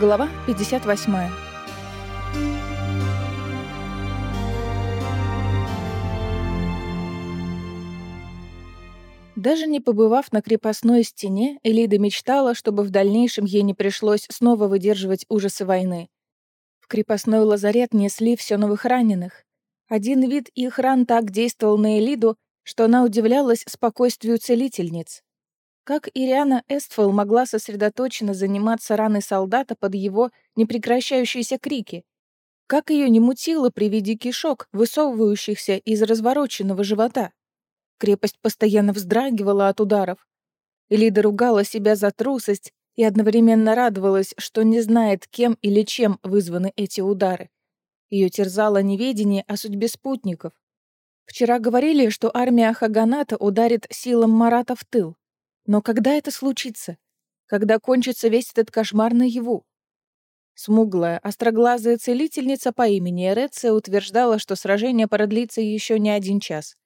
Глава 58. Даже не побывав на крепостной стене, Элида мечтала, чтобы в дальнейшем ей не пришлось снова выдерживать ужасы войны. В крепостной лазарет несли все новых раненых. Один вид их ран так действовал на Элиду, что она удивлялась спокойствию целительниц. Как Ириана Эстфол могла сосредоточенно заниматься раной солдата под его непрекращающиеся крики? Как ее не мутило при виде кишок, высовывающихся из развороченного живота? Крепость постоянно вздрагивала от ударов. Элида ругала себя за трусость и одновременно радовалась, что не знает, кем или чем вызваны эти удары. Ее терзало неведение о судьбе спутников. Вчера говорили, что армия Хаганата ударит силам Марата в тыл. Но когда это случится? Когда кончится весь этот кошмар наяву? Смуглая, остроглазая целительница по имени Эреция утверждала, что сражение продлится еще не один час.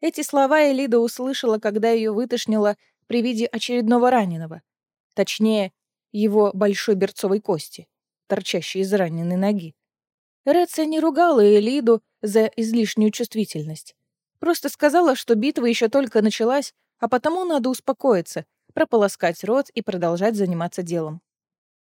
Эти слова Элида услышала, когда ее вытошнило при виде очередного раненого. Точнее, его большой берцовой кости, торчащей из раненой ноги. Эреция не ругала Элиду за излишнюю чувствительность. Просто сказала, что битва еще только началась, а потому надо успокоиться, прополоскать рот и продолжать заниматься делом.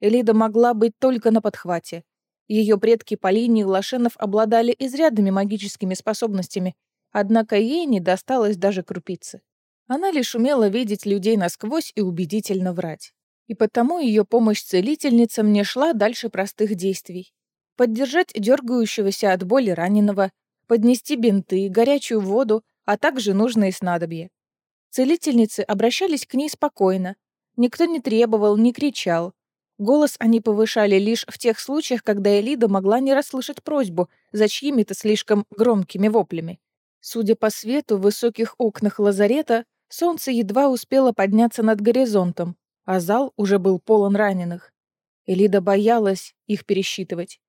Элида могла быть только на подхвате. Ее предки по линии Лошенов обладали изрядными магическими способностями, однако ей не досталось даже крупицы. Она лишь умела видеть людей насквозь и убедительно врать. И потому ее помощь целительницам не шла дальше простых действий. Поддержать дергающегося от боли раненого, поднести бинты, горячую воду, а также нужные снадобья. Целительницы обращались к ней спокойно. Никто не требовал, не кричал. Голос они повышали лишь в тех случаях, когда Элида могла не расслышать просьбу за чьими-то слишком громкими воплями. Судя по свету в высоких окнах лазарета, солнце едва успело подняться над горизонтом, а зал уже был полон раненых. Элида боялась их пересчитывать.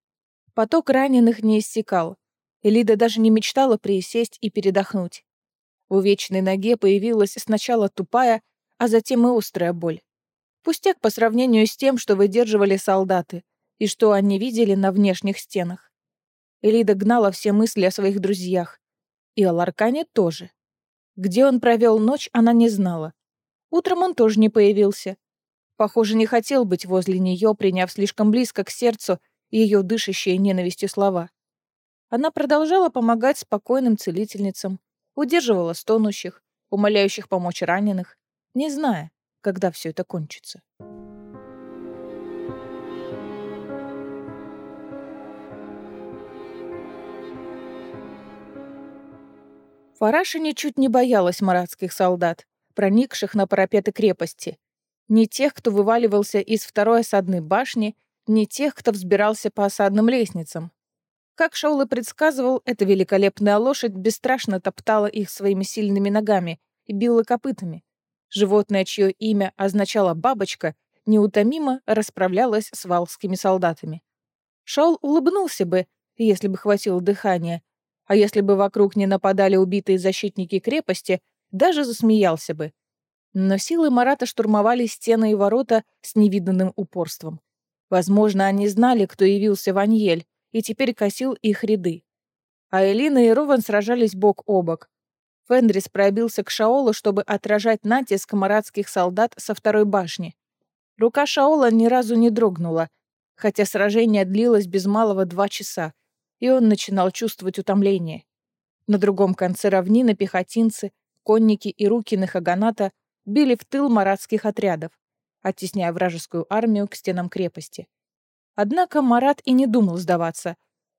Поток раненых не иссякал. Элида даже не мечтала присесть и передохнуть. В увечной ноге появилась сначала тупая, а затем и острая боль. Пустяк по сравнению с тем, что выдерживали солдаты и что они видели на внешних стенах. Элида гнала все мысли о своих друзьях. И о Ларкане тоже. Где он провел ночь, она не знала. Утром он тоже не появился. Похоже, не хотел быть возле нее, приняв слишком близко к сердцу ее дышащие ненавистью слова. Она продолжала помогать спокойным целительницам, удерживала стонущих, умоляющих помочь раненых, не зная, когда все это кончится. Фараша ничуть не боялась маратских солдат, проникших на парапеты крепости. Ни тех, кто вываливался из второй осадной башни, ни тех, кто взбирался по осадным лестницам. Как Шаул и предсказывал, эта великолепная лошадь бесстрашно топтала их своими сильными ногами и била копытами. Животное, чье имя означало «бабочка», неутомимо расправлялось с валскими солдатами. Шаул улыбнулся бы, если бы хватило дыхания, а если бы вокруг не нападали убитые защитники крепости, даже засмеялся бы. Но силы Марата штурмовали стены и ворота с невиданным упорством. Возможно, они знали, кто явился в Аньель, и теперь косил их ряды. А Элина и Рован сражались бок о бок. Фенрис пробился к Шаолу, чтобы отражать натиск маратских солдат со второй башни. Рука Шаола ни разу не дрогнула, хотя сражение длилось без малого два часа, и он начинал чувствовать утомление. На другом конце равнины пехотинцы, конники и руки Нахаганата били в тыл маратских отрядов, оттесняя вражескую армию к стенам крепости. Однако Марат и не думал сдаваться.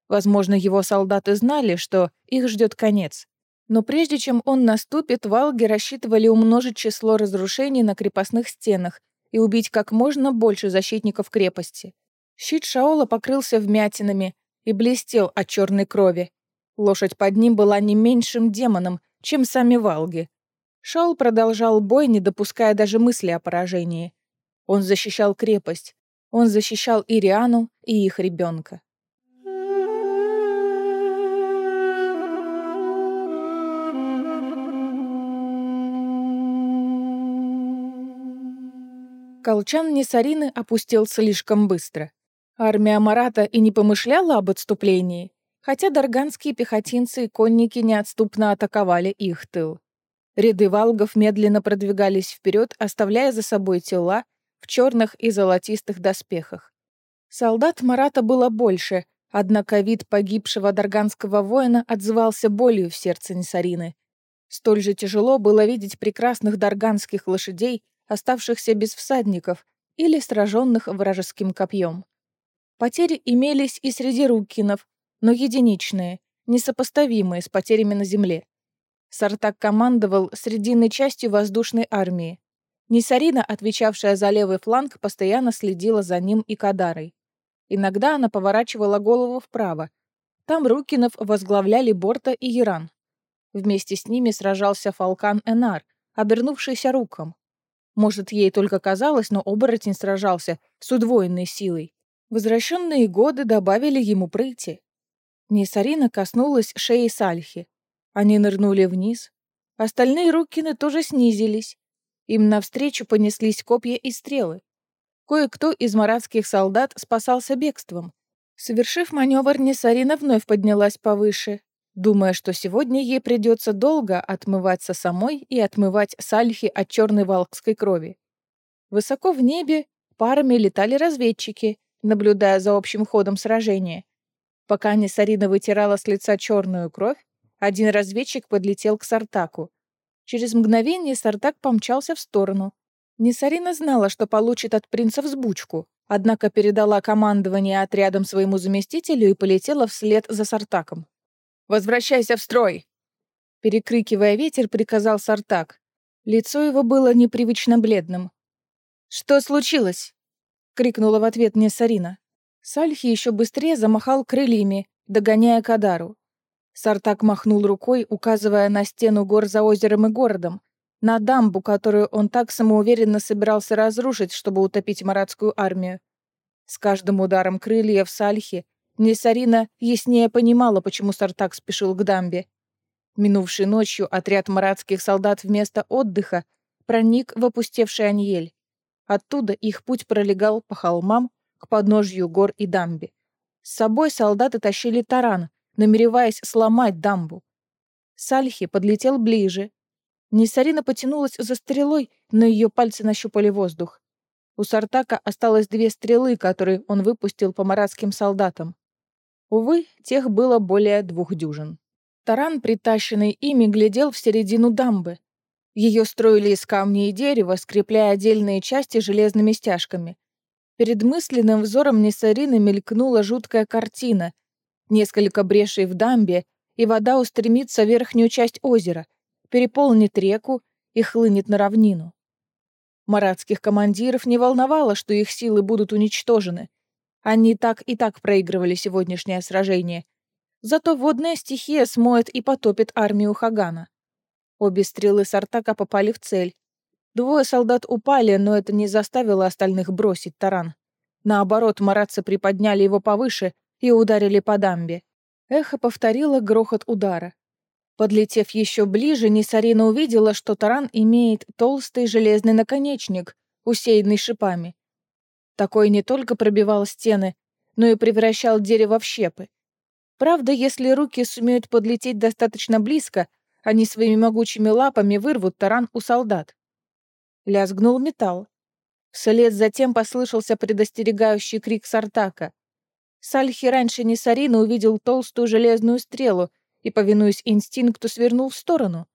Возможно, его солдаты знали, что их ждет конец. Но прежде чем он наступит, валги рассчитывали умножить число разрушений на крепостных стенах и убить как можно больше защитников крепости. Щит Шаола покрылся вмятинами и блестел от черной крови. Лошадь под ним была не меньшим демоном, чем сами валги. Шаол продолжал бой, не допуская даже мысли о поражении. Он защищал крепость, он защищал Ириану и их ребенка. Колчан Несарины опустил слишком быстро. Армия Марата и не помышляла об отступлении, хотя дарганские пехотинцы и конники неотступно атаковали их тыл. Ряды валгов медленно продвигались вперед, оставляя за собой тела в черных и золотистых доспехах. Солдат Марата было больше, однако вид погибшего дарганского воина отзывался болью в сердце Несарины. Столь же тяжело было видеть прекрасных дарганских лошадей, оставшихся без всадников или сраженных вражеским копьем. Потери имелись и среди рукинов, но единичные, несопоставимые с потерями на земле. Сартак командовал срединной частью воздушной армии. Нисарина, отвечавшая за левый фланг, постоянно следила за ним и Кадарой. Иногда она поворачивала голову вправо. Там Рукинов возглавляли Борта и Иран. Вместе с ними сражался Фалкан Энар, обернувшийся руком. Может, ей только казалось, но оборотень сражался с удвоенной силой. Возвращенные годы добавили ему прыти. Несарина коснулась шеи Сальхи. Они нырнули вниз. Остальные Рукины тоже снизились. Им навстречу понеслись копья и стрелы. Кое-кто из маратских солдат спасался бегством. Совершив маневр, Несарина вновь поднялась повыше, думая, что сегодня ей придется долго отмываться самой и отмывать сальхи от черной валкской крови. Высоко в небе парами летали разведчики, наблюдая за общим ходом сражения. Пока Несарина вытирала с лица черную кровь, один разведчик подлетел к Сартаку. Через мгновение Сартак помчался в сторону, Несарина знала, что получит от принца взбучку, однако передала командование отрядом своему заместителю и полетела вслед за Сартаком. «Возвращайся в строй!» Перекрикивая ветер, приказал Сартак. Лицо его было непривычно бледным. «Что случилось?» — крикнула в ответ Несарина. Сальхи еще быстрее замахал крыльями, догоняя Кадару. Сартак махнул рукой, указывая на стену гор за озером и городом, на дамбу, которую он так самоуверенно собирался разрушить, чтобы утопить маратскую армию. С каждым ударом крыльев Сальхи Несарина яснее понимала, почему Сартак спешил к дамбе. Минувшей ночью отряд маратских солдат вместо отдыха проник в опустевший Аньель. Оттуда их путь пролегал по холмам к подножью гор и дамбе. С собой солдаты тащили таран, намереваясь сломать дамбу. Сальхи подлетел ближе, Несарина потянулась за стрелой, но ее пальцы нащупали воздух. У Сартака осталось две стрелы, которые он выпустил по маратским солдатам. Увы, тех было более двух дюжин. Таран, притащенный ими, глядел в середину дамбы. Ее строили из камня и дерева, скрепляя отдельные части железными стяжками. Перед мысленным взором Несарины мелькнула жуткая картина. Несколько брешей в дамбе, и вода устремится в верхнюю часть озера — переполнит реку и хлынет на равнину. Маратских командиров не волновало, что их силы будут уничтожены. Они так и так проигрывали сегодняшнее сражение. Зато водная стихия смоет и потопит армию Хагана. Обе стрелы Сартака попали в цель. Двое солдат упали, но это не заставило остальных бросить таран. Наоборот, маратцы приподняли его повыше и ударили по дамбе. Эхо повторило грохот удара. Подлетев еще ближе, Нисарина увидела, что таран имеет толстый железный наконечник, усеянный шипами. Такой не только пробивал стены, но и превращал дерево в щепы. Правда, если руки сумеют подлететь достаточно близко, они своими могучими лапами вырвут таран у солдат. Лязгнул металл. Вслед затем послышался предостерегающий крик Сартака. Сальхи раньше Нисарина увидел толстую железную стрелу, и, повинуясь инстинкту, свернул в сторону.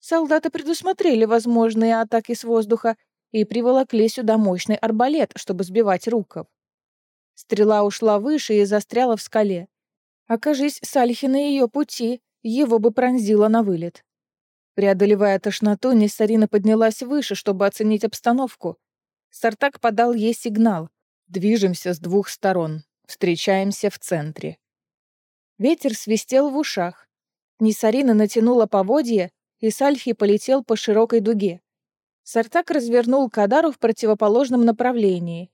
Солдаты предусмотрели возможные атаки с воздуха и приволокли сюда мощный арбалет, чтобы сбивать руков. Стрела ушла выше и застряла в скале. Окажись Сальхи на ее пути, его бы пронзило на вылет. Преодолевая тошноту, Нессарина поднялась выше, чтобы оценить обстановку. Сартак подал ей сигнал. «Движемся с двух сторон. Встречаемся в центре». Ветер свистел в ушах. Нисарина натянула поводья, и Сальхи полетел по широкой дуге. Сартак развернул Кадару в противоположном направлении.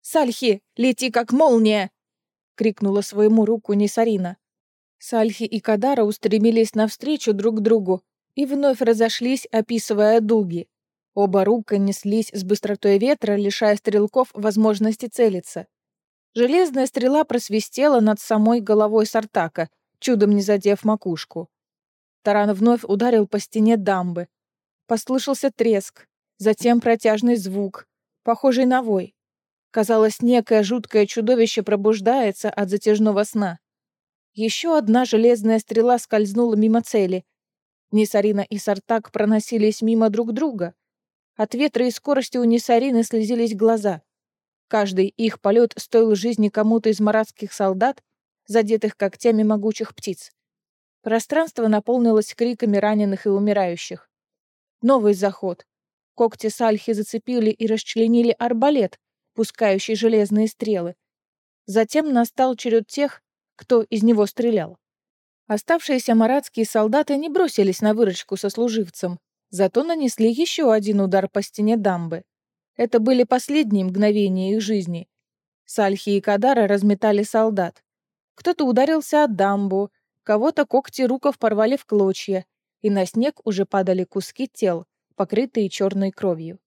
«Сальхи, лети как молния!» — крикнула своему руку Нисарина. Сальхи и Кадара устремились навстречу друг другу и вновь разошлись, описывая дуги. Оба рука неслись с быстротой ветра, лишая стрелков возможности целиться. Железная стрела просвистела над самой головой Сартака, чудом не задев макушку. Таран вновь ударил по стене дамбы. Послышался треск, затем протяжный звук, похожий на вой. Казалось, некое жуткое чудовище пробуждается от затяжного сна. Еще одна железная стрела скользнула мимо цели. Нисарина и Сартак проносились мимо друг друга. От ветра и скорости у Нисарины слезились глаза. Каждый их полет стоил жизни кому-то из маратских солдат, задетых когтями могучих птиц. Пространство наполнилось криками раненых и умирающих. Новый заход. Когти Сальхи зацепили и расчленили арбалет, пускающий железные стрелы. Затем настал черед тех, кто из него стрелял. Оставшиеся маратские солдаты не бросились на выручку со служивцем, зато нанесли еще один удар по стене дамбы. Это были последние мгновения их жизни. Сальхи и Кадара разметали солдат. Кто-то ударился о дамбу, кого-то когти руков порвали в клочья, и на снег уже падали куски тел, покрытые черной кровью.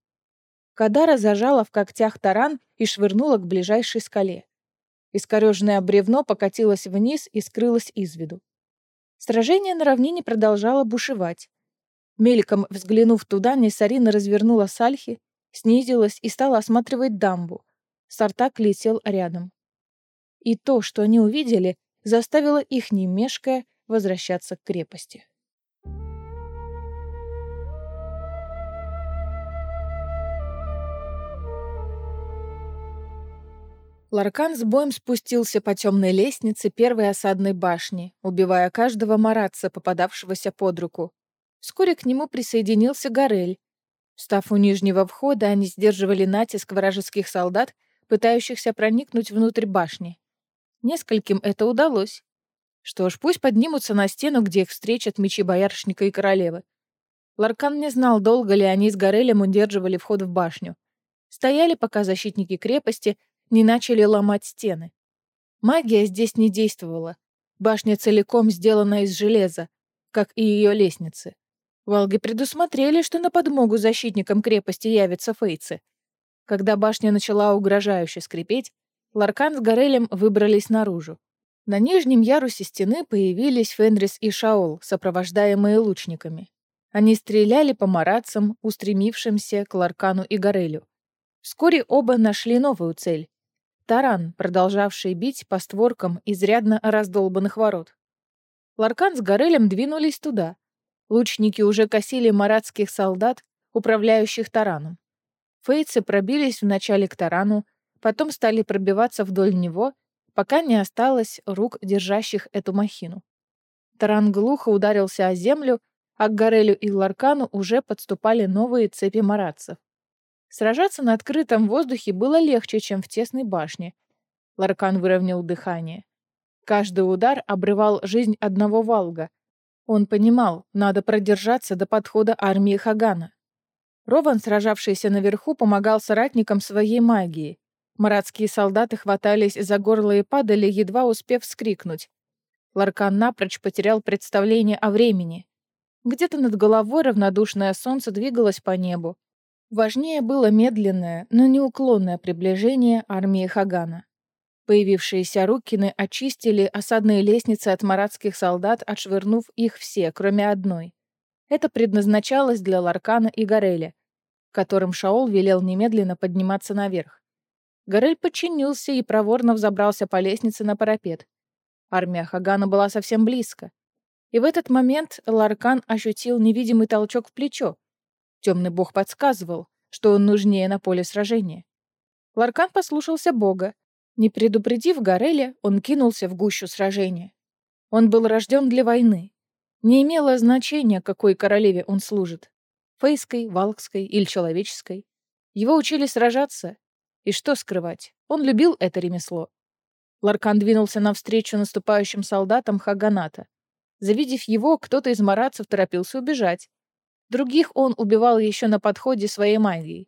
Кадара зажала в когтях таран и швырнула к ближайшей скале. Искореженное бревно покатилось вниз и скрылось из виду. Сражение на равнине продолжало бушевать. Мельком взглянув туда, Несарина развернула сальхи, снизилась и стала осматривать дамбу. Сартак летел рядом. И то, что они увидели, заставило их, не мешкая, возвращаться к крепости. Ларкан с боем спустился по темной лестнице первой осадной башни, убивая каждого маратца, попадавшегося под руку. Вскоре к нему присоединился Горель. Встав у нижнего входа, они сдерживали натиск вражеских солдат, пытающихся проникнуть внутрь башни. Нескольким это удалось. Что ж, пусть поднимутся на стену, где их встречат мечи боярышника и королевы. Ларкан не знал, долго ли они с Горелем удерживали вход в башню. Стояли, пока защитники крепости не начали ломать стены. Магия здесь не действовала. Башня целиком сделана из железа, как и ее лестницы. Волги предусмотрели, что на подмогу защитникам крепости явятся фейцы. Когда башня начала угрожающе скрипеть, Ларкан с Горелем выбрались наружу. На нижнем ярусе стены появились Фенрис и Шаол, сопровождаемые лучниками. Они стреляли по маратцам, устремившимся к Ларкану и Горелю. Вскоре оба нашли новую цель Таран, продолжавший бить по створкам изрядно раздолбанных ворот. Ларкан с Горелем двинулись туда. Лучники уже косили маратских солдат, управляющих тараном. Фейцы пробились вначале к тарану, потом стали пробиваться вдоль него, пока не осталось рук, держащих эту махину. Таран глухо ударился о землю, а к Горелю и Ларкану уже подступали новые цепи маратцев. Сражаться на открытом воздухе было легче, чем в тесной башне. Ларкан выровнял дыхание. Каждый удар обрывал жизнь одного Валга. Он понимал, надо продержаться до подхода армии Хагана. Рован, сражавшийся наверху, помогал соратникам своей магии. Маратские солдаты хватались за горло и падали, едва успев вскрикнуть. Ларкан напрочь потерял представление о времени. Где-то над головой равнодушное солнце двигалось по небу. Важнее было медленное, но неуклонное приближение армии Хагана. Появившиеся Рукины очистили осадные лестницы от маратских солдат, отшвырнув их все, кроме одной. Это предназначалось для Ларкана и Гореля, которым Шаол велел немедленно подниматься наверх. Горель подчинился и проворно взобрался по лестнице на парапет. Армия Хагана была совсем близко. И в этот момент Ларкан ощутил невидимый толчок в плечо, Темный бог подсказывал, что он нужнее на поле сражения. Ларкан послушался бога. Не предупредив Гореля, он кинулся в гущу сражения. Он был рожден для войны. Не имело значения, какой королеве он служит. Фейской, Валкской или человеческой. Его учили сражаться. И что скрывать, он любил это ремесло. Ларкан двинулся навстречу наступающим солдатам Хаганата. Завидев его, кто-то из маратцев торопился убежать, Других он убивал еще на подходе своей магией.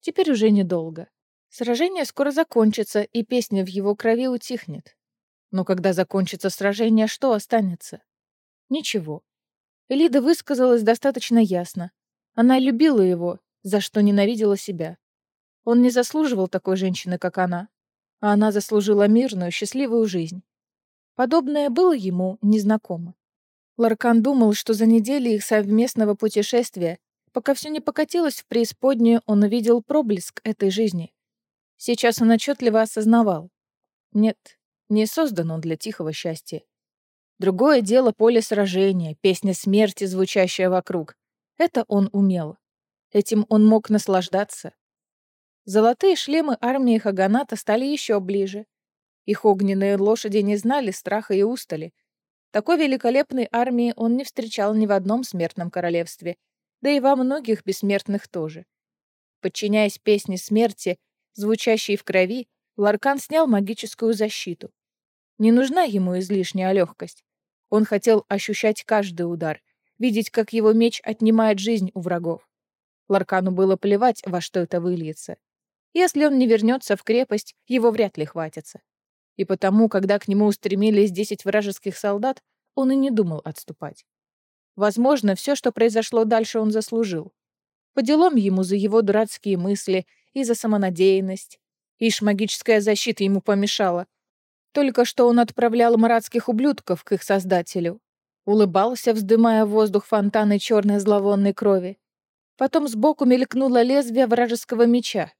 Теперь уже недолго. Сражение скоро закончится, и песня в его крови утихнет. Но когда закончится сражение, что останется? Ничего. Элида высказалась достаточно ясно. Она любила его, за что ненавидела себя. Он не заслуживал такой женщины, как она, а она заслужила мирную, счастливую жизнь. Подобное было ему незнакомо. Ларкан думал, что за неделю их совместного путешествия, пока все не покатилось в преисподнюю, он увидел проблеск этой жизни. Сейчас он отчетливо осознавал. Нет, не создан он для тихого счастья. Другое дело поле сражения, песня смерти, звучащая вокруг. Это он умел. Этим он мог наслаждаться. Золотые шлемы армии Хаганата стали еще ближе. Их огненные лошади не знали страха и устали. Такой великолепной армии он не встречал ни в одном смертном королевстве, да и во многих бессмертных тоже. Подчиняясь песне смерти, звучащей в крови, Ларкан снял магическую защиту. Не нужна ему излишняя легкость. Он хотел ощущать каждый удар, видеть, как его меч отнимает жизнь у врагов. Ларкану было плевать, во что это выльется. Если он не вернется в крепость, его вряд ли хватится. И потому, когда к нему устремились десять вражеских солдат, он и не думал отступать. Возможно, все, что произошло дальше, он заслужил. По делам ему за его дурацкие мысли и за самонадеянность. Ишь, магическая защита ему помешала. Только что он отправлял маратских ублюдков к их создателю. Улыбался, вздымая в воздух фонтаны черной зловонной крови. Потом сбоку мелькнуло лезвие вражеского меча.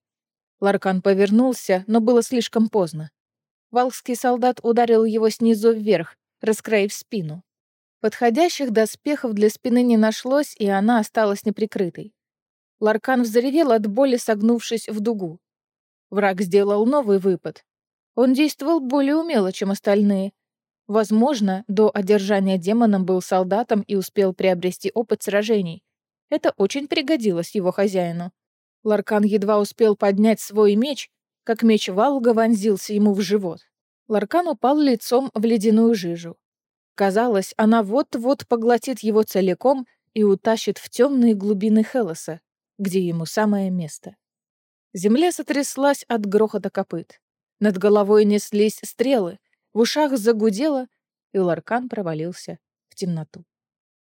Ларкан повернулся, но было слишком поздно. Валский солдат ударил его снизу вверх, раскроив спину. Подходящих доспехов для спины не нашлось, и она осталась неприкрытой. Ларкан взревел от боли, согнувшись в дугу. Враг сделал новый выпад. Он действовал более умело, чем остальные. Возможно, до одержания демоном был солдатом и успел приобрести опыт сражений. Это очень пригодилось его хозяину. Ларкан едва успел поднять свой меч, как меч Валга вонзился ему в живот. Ларкан упал лицом в ледяную жижу. Казалось, она вот-вот поглотит его целиком и утащит в темные глубины Хелоса, где ему самое место. Земля сотряслась от грохота копыт. Над головой неслись стрелы, в ушах загудело, и Ларкан провалился в темноту.